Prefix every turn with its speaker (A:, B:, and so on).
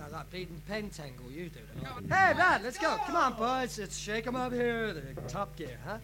A: Sounds like bleeding pentangle, you do. Hey, Brad, let's go. Come on, boys. Let's shake 'em up here. The top gear, huh?